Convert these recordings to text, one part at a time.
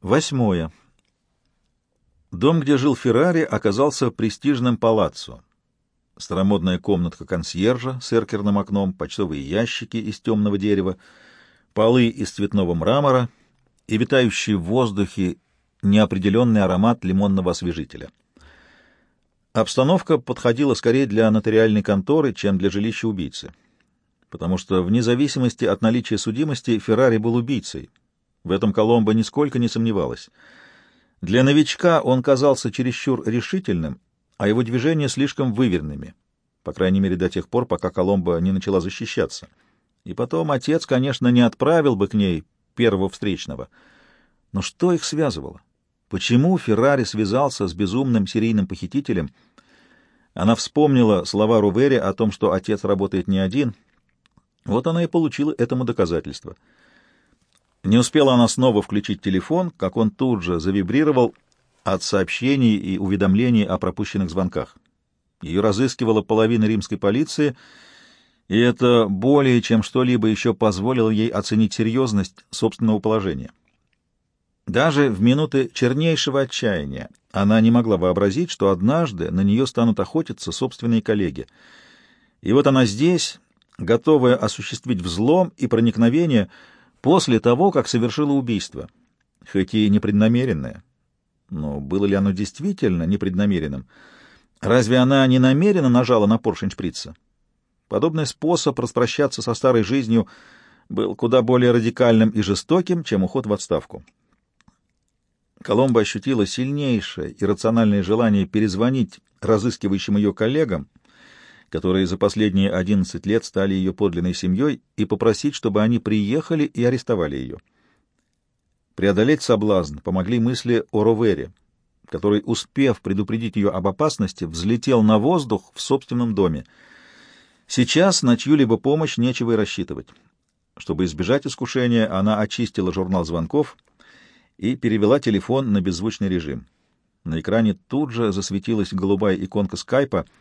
Восьмое. Дом, где жил Феррари, оказался престижным палаццо. Старомодная комнатка консьержа с эркерным окном, почтовые ящики из темного дерева, полы из цветного мрамора и витающий в воздухе неопределенный аромат лимонного освежителя. Обстановка подходила скорее для нотариальной конторы, чем для жилища убийцы, потому что вне зависимости от наличия судимости Феррари был убийцей, в этом Коломбо нисколько не сомневалась. Для новичка он казался чересчур решительным, а его движения слишком выверенными, по крайней мере до тех пор, пока Коломбо не начала защищаться. И потом отец, конечно, не отправил бы к ней первого встречного. Но что их связывало? Почему Феррари связался с безумным серийным похитителем? Она вспомнила слова Рувери о том, что отец работает не один. Вот она и получила этому доказательство — не успела она снова включить телефон, как он тут же завибрировал от сообщений и уведомлений о пропущенных звонках. Ее разыскивала половина римской полиции, и это более чем что-либо еще позволило ей оценить серьезность собственного положения. Даже в минуты чернейшего отчаяния она не могла вообразить, что однажды на нее станут охотиться собственные коллеги. И вот она здесь, готовая осуществить взлом и проникновение — после того, как совершила убийство, хоть и непреднамеренное. Но было ли оно действительно непреднамеренным? Разве она не намеренно нажала на поршень шприца? Подобный способ распрощаться со старой жизнью был куда более радикальным и жестоким, чем уход в отставку. Коломба ощутила сильнейшее иррациональное желание перезвонить разыскивающим ее коллегам которые за последние одиннадцать лет стали ее подлинной семьей, и попросить, чтобы они приехали и арестовали ее. Преодолеть соблазн помогли мысли о Ровере, который, успев предупредить ее об опасности, взлетел на воздух в собственном доме. Сейчас на чью-либо помощь нечего и рассчитывать. Чтобы избежать искушения, она очистила журнал звонков и перевела телефон на беззвучный режим. На экране тут же засветилась голубая иконка скайпа —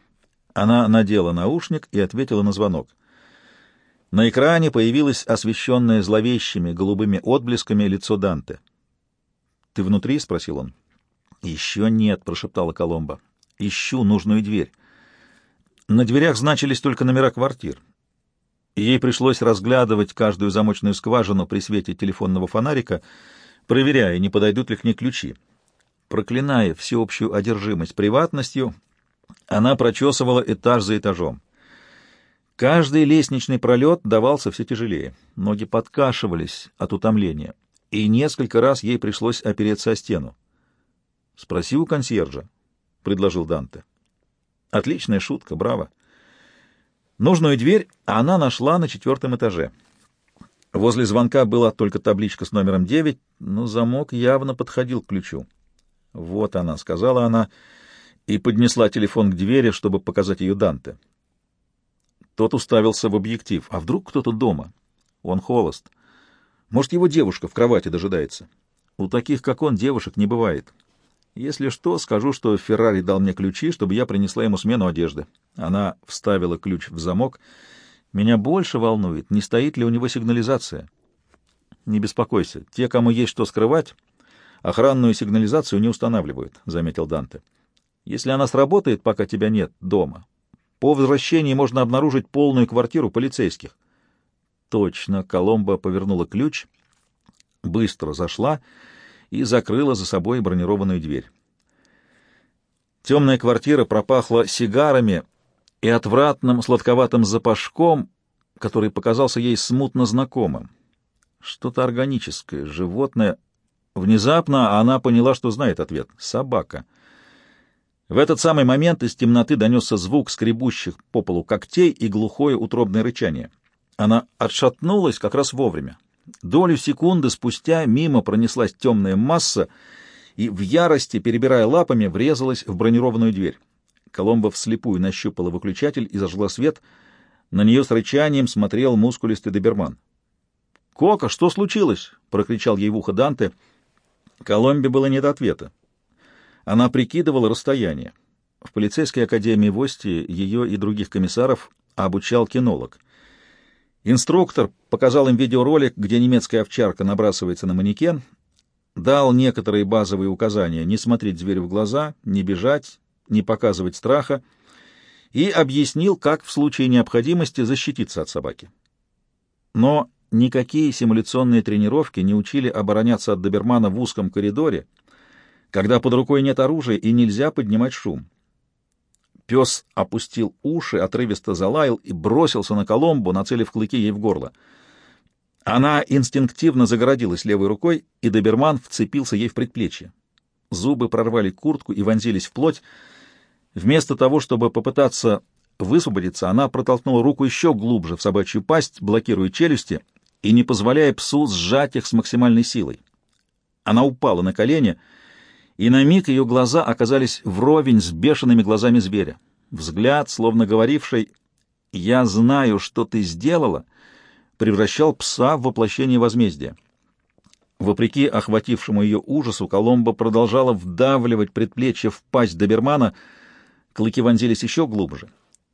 она надела наушник и ответила на звонок. На экране появилось освещенное зловещими голубыми отблесками лицо Данте. «Ты внутри?» — спросил он. «Еще нет», — прошептала Коломба. «Ищу нужную дверь». На дверях значились только номера квартир. Ей пришлось разглядывать каждую замочную скважину при свете телефонного фонарика, проверяя, не подойдут ли к ней ключи. Проклиная всеобщую одержимость приватностью, она прочесывала этаж за этажом. Каждый лестничный пролет давался все тяжелее. Ноги подкашивались от утомления, и несколько раз ей пришлось опереться о стену. — Спроси у консьержа, — предложил Данте. — Отличная шутка, браво. Нужную дверь она нашла на четвертом этаже. Возле звонка была только табличка с номером девять, но замок явно подходил к ключу. «Вот она», — сказала она, — и поднесла телефон к двери, чтобы показать ее Данте. Тот уставился в объектив. А вдруг кто-то дома? Он холост. Может, его девушка в кровати дожидается? У таких, как он, девушек не бывает. Если что, скажу, что Феррари дал мне ключи, чтобы я принесла ему смену одежды. Она вставила ключ в замок. Меня больше волнует, не стоит ли у него сигнализация. Не беспокойся. Те, кому есть что скрывать, охранную сигнализацию не устанавливают, — заметил Данте если она сработает, пока тебя нет дома. По возвращении можно обнаружить полную квартиру полицейских. Точно, Коломба повернула ключ, быстро зашла и закрыла за собой бронированную дверь. Темная квартира пропахла сигарами и отвратным сладковатым запашком, который показался ей смутно знакомым. Что-то органическое, животное. Внезапно она поняла, что знает ответ — собака — в этот самый момент из темноты донесся звук скребущих по полу когтей и глухое утробное рычание. Она отшатнулась как раз вовремя. Долю секунды спустя мимо пронеслась темная масса и в ярости, перебирая лапами, врезалась в бронированную дверь. Коломба вслепую нащупала выключатель и зажгла свет. На нее с рычанием смотрел мускулистый доберман. «Кока, что случилось?» — прокричал ей в ухо Данте. Коломбе было нет ответа. Она прикидывала расстояние. В полицейской академии в Ости ее и других комиссаров обучал кинолог. Инструктор показал им видеоролик, где немецкая овчарка набрасывается на манекен. дал некоторые базовые указания не смотреть зверю в глаза, не бежать, не показывать страха и объяснил, как в случае необходимости защититься от собаки. Но никакие симуляционные тренировки не учили обороняться от добермана в узком коридоре, когда под рукой нет оружия и нельзя поднимать шум. Пес опустил уши, отрывисто залаял и бросился на Коломбу, нацелив клыки ей в горло. Она инстинктивно загородилась левой рукой, и доберман вцепился ей в предплечье. Зубы прорвали куртку и вонзились в плоть. Вместо того, чтобы попытаться высвободиться, она протолкнула руку еще глубже в собачью пасть, блокируя челюсти и не позволяя псу сжать их с максимальной силой. Она упала на колени, и на миг ее глаза оказались вровень с бешеными глазами зверя. Взгляд, словно говоривший «Я знаю, что ты сделала», превращал пса в воплощение возмездия. Вопреки охватившему ее ужасу, Коломбо продолжала вдавливать предплечье в пасть добермана, клыки вонзились еще глубже.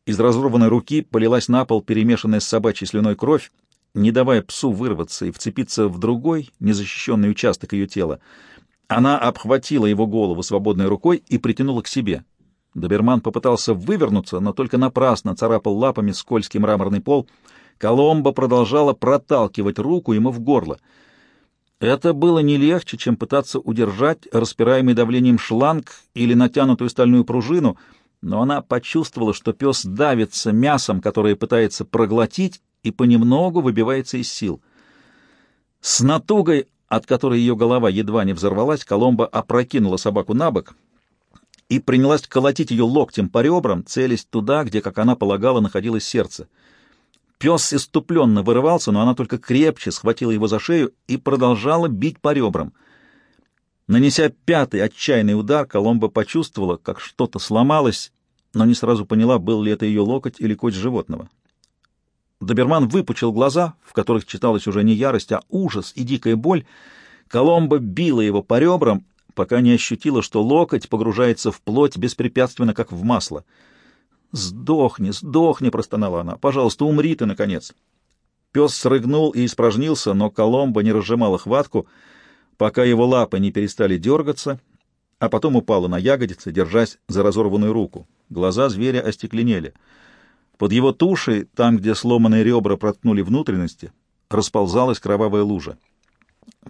Из разорванной руки полилась на пол перемешанная с собачьей слюной кровь, не давая псу вырваться и вцепиться в другой, незащищенный участок ее тела. Она обхватила его голову свободной рукой и притянула к себе. Доберман попытался вывернуться, но только напрасно царапал лапами скользкий мраморный пол. Коломба продолжала проталкивать руку ему в горло. Это было не легче, чем пытаться удержать распираемый давлением шланг или натянутую стальную пружину — но она почувствовала, что пес давится мясом, которое пытается проглотить, и понемногу выбивается из сил. С натугой, от которой ее голова едва не взорвалась, Коломба опрокинула собаку на бок и принялась колотить ее локтем по ребрам, целясь туда, где, как она полагала, находилось сердце. Пес иступленно вырывался, но она только крепче схватила его за шею и продолжала бить по ребрам — Нанеся пятый отчаянный удар, Коломба почувствовала, как что-то сломалось, но не сразу поняла, был ли это ее локоть или кость животного. Доберман выпучил глаза, в которых читалась уже не ярость, а ужас и дикая боль. Коломба била его по ребрам, пока не ощутила, что локоть погружается в плоть беспрепятственно, как в масло. «Сдохни, сдохни!» — простонала она. «Пожалуйста, умри ты, наконец!» Пес срыгнул и испражнился, но Коломба не разжимала хватку — пока его лапы не перестали дергаться, а потом упала на ягодицы, держась за разорванную руку. Глаза зверя остекленели. Под его тушей, там, где сломанные ребра проткнули внутренности, расползалась кровавая лужа.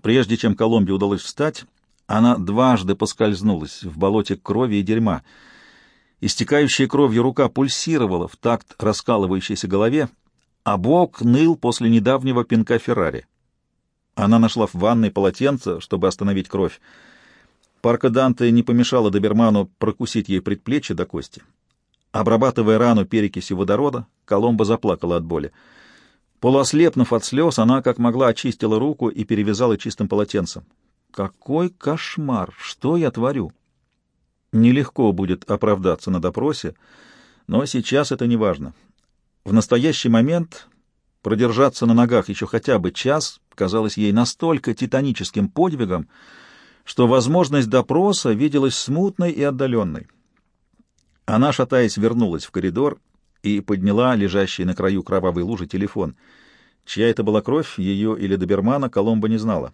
Прежде чем Коломбе удалось встать, она дважды поскользнулась в болоте крови и дерьма. Истекающая кровью рука пульсировала в такт раскалывающейся голове, а бок ныл после недавнего пинка Феррари. Она нашла в ванной полотенце, чтобы остановить кровь. Парка Данте не помешала доберману прокусить ей предплечье до кости. Обрабатывая рану перекисью водорода, Коломба заплакала от боли. Полуослепнув от слез, она как могла очистила руку и перевязала чистым полотенцем. «Какой кошмар! Что я творю?» Нелегко будет оправдаться на допросе, но сейчас это не важно. В настоящий момент Продержаться на ногах еще хотя бы час казалось ей настолько титаническим подвигом, что возможность допроса виделась смутной и отдаленной. Она, шатаясь, вернулась в коридор и подняла лежащий на краю кровавой лужи телефон. Чья это была кровь, ее или добермана, Коломба не знала.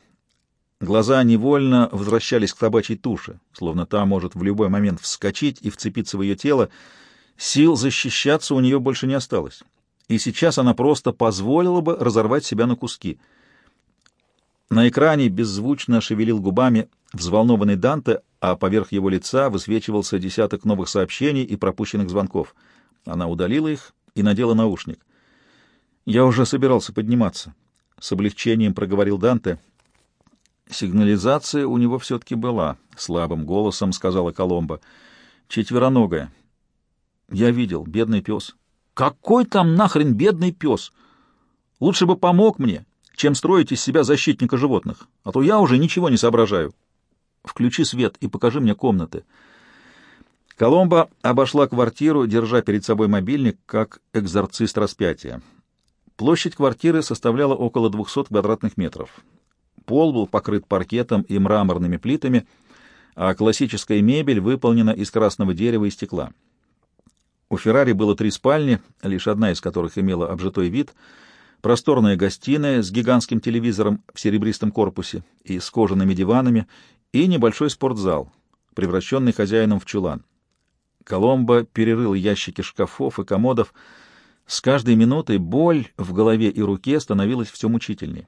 Глаза невольно возвращались к собачьей туше, словно та может в любой момент вскочить и вцепиться в ее тело. Сил защищаться у нее больше не осталось и сейчас она просто позволила бы разорвать себя на куски. На экране беззвучно шевелил губами взволнованный Данте, а поверх его лица высвечивался десяток новых сообщений и пропущенных звонков. Она удалила их и надела наушник. «Я уже собирался подниматься», — с облегчением проговорил Данте. «Сигнализация у него все-таки была», — слабым голосом сказала Коломба. «Четвероногая». «Я видел, бедный пес». Какой там нахрен бедный пес? Лучше бы помог мне, чем строить из себя защитника животных, а то я уже ничего не соображаю. Включи свет и покажи мне комнаты. Коломба обошла квартиру, держа перед собой мобильник, как экзорцист распятия. Площадь квартиры составляла около 200 квадратных метров. Пол был покрыт паркетом и мраморными плитами, а классическая мебель выполнена из красного дерева и стекла. У Феррари было три спальни, лишь одна из которых имела обжитой вид. просторная гостиная с гигантским телевизором в серебристом корпусе и с кожаными диванами, и небольшой спортзал, превращенный хозяином в чулан. Коломбо перерыл ящики шкафов и комодов. С каждой минутой боль в голове и руке становилась все мучительнее.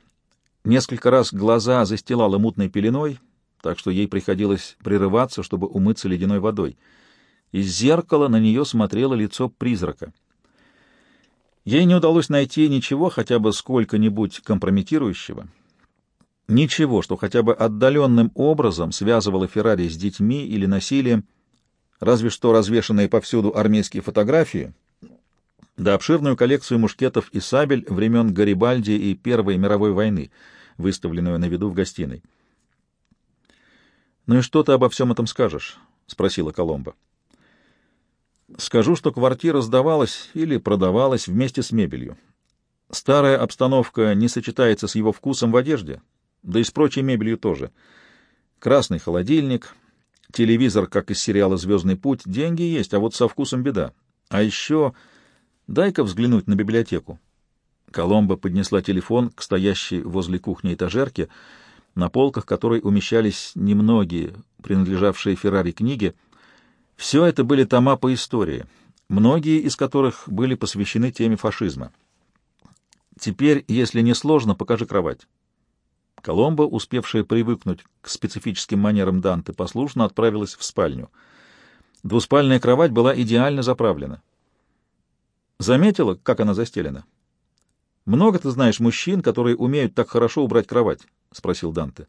Несколько раз глаза застилала мутной пеленой, так что ей приходилось прерываться, чтобы умыться ледяной водой. Из зеркала на нее смотрело лицо призрака. Ей не удалось найти ничего хотя бы сколько-нибудь компрометирующего, ничего, что хотя бы отдаленным образом связывало Феррари с детьми или насилием, разве что развешанные повсюду армейские фотографии, да обширную коллекцию мушкетов и сабель времен Гарибальди и Первой мировой войны, выставленную на виду в гостиной. «Ну и что ты обо всем этом скажешь?» — спросила Коломба. «Скажу, что квартира сдавалась или продавалась вместе с мебелью. Старая обстановка не сочетается с его вкусом в одежде, да и с прочей мебелью тоже. Красный холодильник, телевизор, как из сериала «Звездный путь», деньги есть, а вот со вкусом беда. А еще дай-ка взглянуть на библиотеку». Коломба поднесла телефон к стоящей возле кухни этажерке, на полках которой умещались немногие, принадлежавшие Феррари книги. Все это были тома по истории, многие из которых были посвящены теме фашизма. Теперь, если не сложно, покажи кровать. Коломбо, успевшая привыкнуть к специфическим манерам Данте, послушно отправилась в спальню. Двуспальная кровать была идеально заправлена. Заметила, как она застелена? Много ты знаешь мужчин, которые умеют так хорошо убрать кровать? — спросил Данте.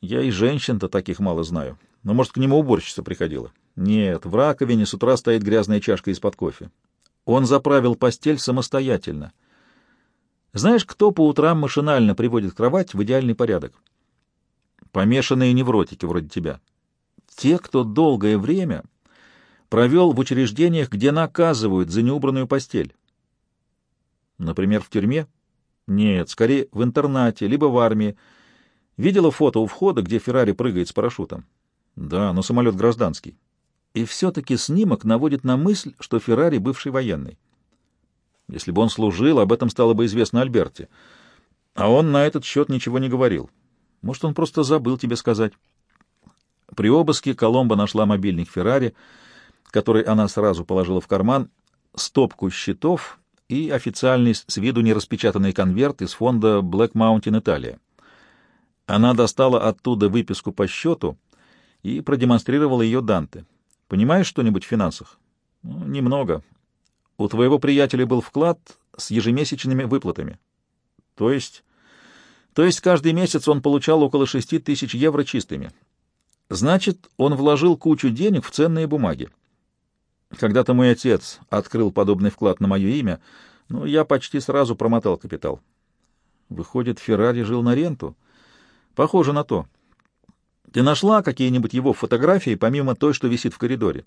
Я и женщин-то таких мало знаю. Но, может, к нему уборщица приходила? Нет, в раковине с утра стоит грязная чашка из-под кофе. Он заправил постель самостоятельно. Знаешь, кто по утрам машинально приводит кровать в идеальный порядок? Помешанные невротики вроде тебя. Те, кто долгое время провел в учреждениях, где наказывают за неубранную постель. Например, в тюрьме? Нет, скорее в интернате, либо в армии. Видела фото у входа, где Феррари прыгает с парашютом? Да, но самолет гражданский. И все-таки снимок наводит на мысль, что Феррари бывший военный. Если бы он служил, об этом стало бы известно Альберте. А он на этот счет ничего не говорил. Может, он просто забыл тебе сказать. При обыске Коломба нашла мобильник Феррари, который она сразу положила в карман, стопку счетов и официальный с виду нераспечатанный конверт из фонда Black Mountain Italia. Она достала оттуда выписку по счету и продемонстрировала ее Данте. «Понимаешь что-нибудь в финансах?» ну, «Немного. У твоего приятеля был вклад с ежемесячными выплатами. То есть... То есть каждый месяц он получал около шести тысяч евро чистыми. Значит, он вложил кучу денег в ценные бумаги. Когда-то мой отец открыл подобный вклад на мое имя, но я почти сразу промотал капитал. Выходит, Феррари жил на ренту? Похоже на то. Ты нашла какие-нибудь его фотографии, помимо той, что висит в коридоре?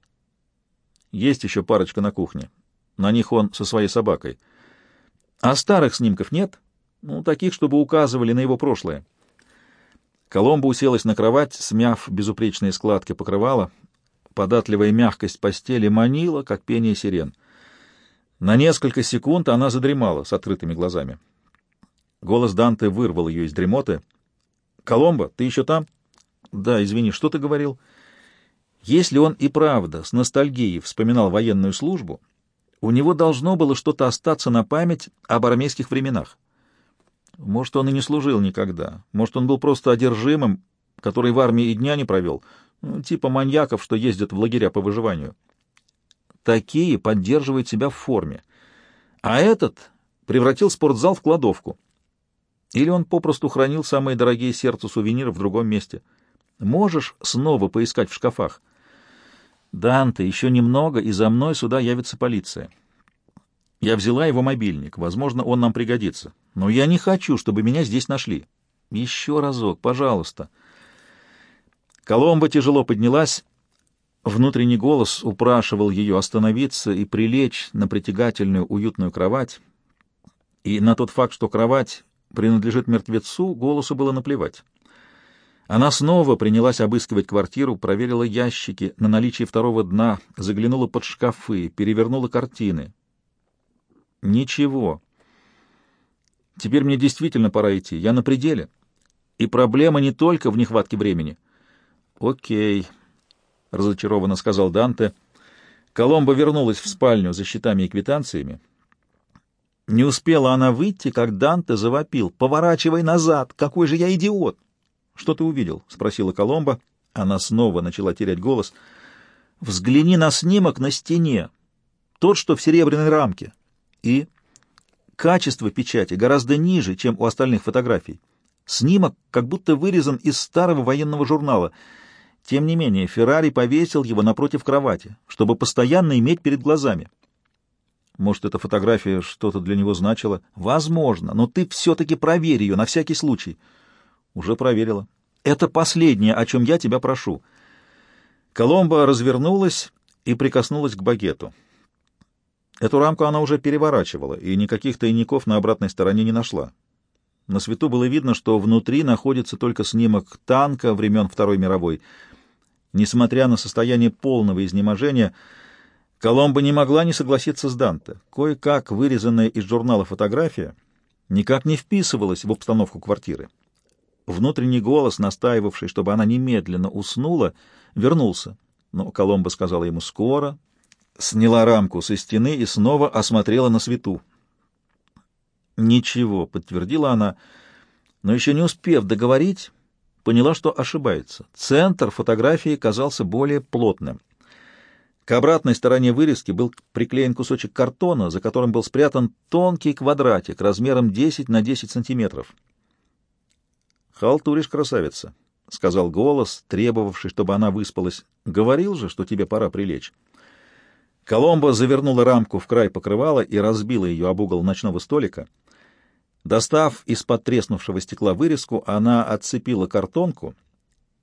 Есть еще парочка на кухне. На них он со своей собакой. А старых снимков нет? Ну, таких, чтобы указывали на его прошлое. Коломба уселась на кровать, смяв безупречные складки покрывала. Податливая мягкость постели манила, как пение сирен. На несколько секунд она задремала с открытыми глазами. Голос Данте вырвал ее из дремоты. «Коломба, ты еще там?» «Да, извини, что ты говорил?» Если он и правда с ностальгией вспоминал военную службу, у него должно было что-то остаться на память об армейских временах. Может, он и не служил никогда. Может, он был просто одержимым, который в армии и дня не провел, ну, типа маньяков, что ездят в лагеря по выживанию. Такие поддерживают себя в форме. А этот превратил спортзал в кладовку. Или он попросту хранил самые дорогие сердцу сувениры в другом месте. Можешь снова поискать в шкафах — «Данте, еще немного, и за мной сюда явится полиция. Я взяла его мобильник, возможно, он нам пригодится. Но я не хочу, чтобы меня здесь нашли. Еще разок, пожалуйста». Коломба тяжело поднялась. Внутренний голос упрашивал ее остановиться и прилечь на притягательную уютную кровать. И на тот факт, что кровать принадлежит мертвецу, голосу было наплевать. Она снова принялась обыскивать квартиру, проверила ящики на наличие второго дна, заглянула под шкафы, перевернула картины. Ничего. Теперь мне действительно пора идти. Я на пределе. И проблема не только в нехватке времени. Окей, разочарованно сказал Данте. Коломба вернулась в спальню за счетами и квитанциями. Не успела она выйти, как Данте завопил. «Поворачивай назад! Какой же я идиот!» «Что ты увидел?» — спросила Коломба. Она снова начала терять голос. «Взгляни на снимок на стене. Тот, что в серебряной рамке. И качество печати гораздо ниже, чем у остальных фотографий. Снимок как будто вырезан из старого военного журнала. Тем не менее, Феррари повесил его напротив кровати, чтобы постоянно иметь перед глазами. Может, эта фотография что-то для него значила? Возможно, но ты все-таки проверь ее на всякий случай. Уже проверила. Это последнее, о чем я тебя прошу. Коломба развернулась и прикоснулась к багету. Эту рамку она уже переворачивала, и никаких тайников на обратной стороне не нашла. На свету было видно, что внутри находится только снимок танка времен Второй мировой. Несмотря на состояние полного изнеможения, Коломба не могла не согласиться с Данте. Кое-как вырезанная из журнала фотография никак не вписывалась в обстановку квартиры. Внутренний голос, настаивавший, чтобы она немедленно уснула, вернулся. Но Коломба сказала ему «скоро», сняла рамку со стены и снова осмотрела на свету. «Ничего», — подтвердила она, но еще не успев договорить, поняла, что ошибается. Центр фотографии казался более плотным. К обратной стороне вырезки был приклеен кусочек картона, за которым был спрятан тонкий квадратик размером 10 на 10 сантиметров. «Халтуришь, красавица», — сказал голос, требовавший, чтобы она выспалась. «Говорил же, что тебе пора прилечь». Коломбо завернула рамку в край покрывала и разбила ее об угол ночного столика. Достав из-под треснувшего стекла вырезку, она отцепила картонку,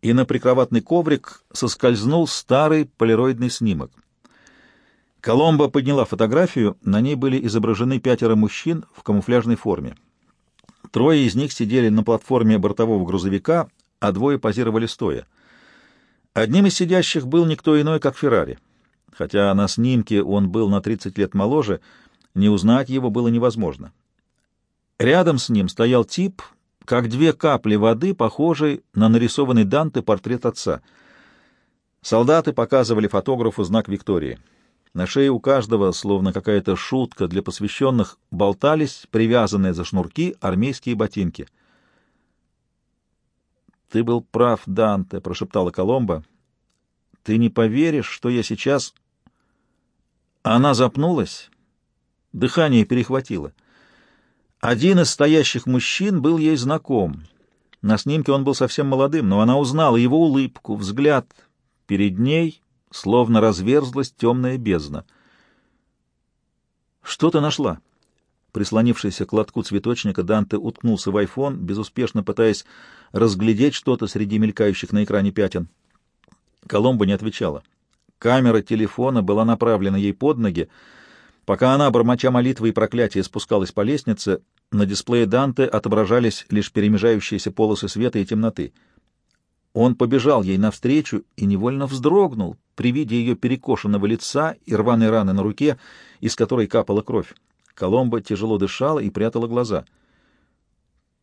и на прикроватный коврик соскользнул старый полироидный снимок. Коломбо подняла фотографию, на ней были изображены пятеро мужчин в камуфляжной форме. Трое из них сидели на платформе бортового грузовика, а двое позировали стоя. Одним из сидящих был никто иной, как Феррари. Хотя на снимке он был на 30 лет моложе, не узнать его было невозможно. Рядом с ним стоял тип, как две капли воды, похожий на нарисованный Данте портрет отца. Солдаты показывали фотографу знак Виктории. На шее у каждого, словно какая-то шутка для посвященных, болтались привязанные за шнурки армейские ботинки. «Ты был прав, Данте», — прошептала Коломба. «Ты не поверишь, что я сейчас...» Она запнулась, дыхание перехватило — один из стоящих мужчин был ей знаком. На снимке он был совсем молодым, но она узнала его улыбку, взгляд. Перед ней словно разверзлась темная бездна. «Что ты нашла?» Прислонившийся к лотку цветочника, Данте уткнулся в айфон, безуспешно пытаясь разглядеть что-то среди мелькающих на экране пятен. Коломба не отвечала. Камера телефона была направлена ей под ноги, Пока она, бормоча молитвы и проклятия, спускалась по лестнице, на дисплее Данте отображались лишь перемежающиеся полосы света и темноты. Он побежал ей навстречу и невольно вздрогнул при виде ее перекошенного лица и рваной раны на руке, из которой капала кровь. Коломба тяжело дышала и прятала глаза.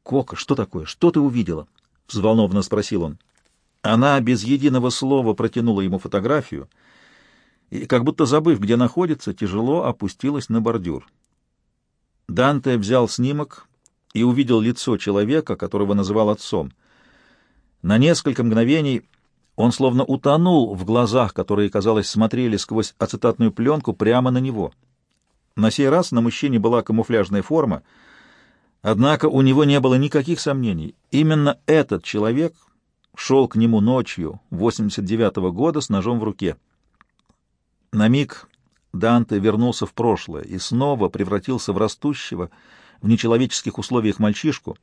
«Кока, что такое? Что ты увидела?» — взволнованно спросил он. Она без единого слова протянула ему фотографию — и, как будто забыв, где находится, тяжело опустилась на бордюр. Данте взял снимок и увидел лицо человека, которого называл отцом. На несколько мгновений он словно утонул в глазах, которые, казалось, смотрели сквозь ацетатную пленку прямо на него. На сей раз на мужчине была камуфляжная форма, однако у него не было никаких сомнений. Именно этот человек шел к нему ночью 89-го года с ножом в руке. На миг Данте вернулся в прошлое и снова превратился в растущего в нечеловеческих условиях мальчишку.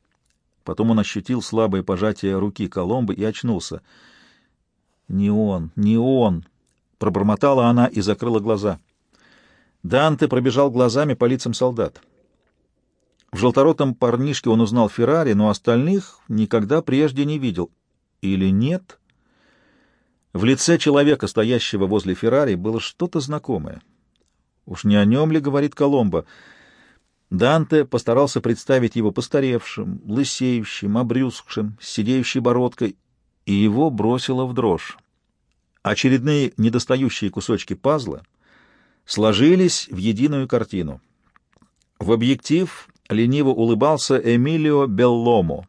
Потом он ощутил слабое пожатие руки Коломбы и очнулся. «Не он, не он!» — пробормотала она и закрыла глаза. Данте пробежал глазами по лицам солдат. В желторотом парнишке он узнал Феррари, но остальных никогда прежде не видел. Или нет? В лице человека, стоящего возле Феррари, было что-то знакомое. Уж не о нем ли говорит Коломбо? Данте постарался представить его постаревшим, лысеющим, обрюзгшим, с сидеющей бородкой, и его бросило в дрожь. Очередные недостающие кусочки пазла сложились в единую картину. В объектив лениво улыбался Эмилио Белломо,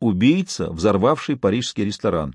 убийца, взорвавший парижский ресторан.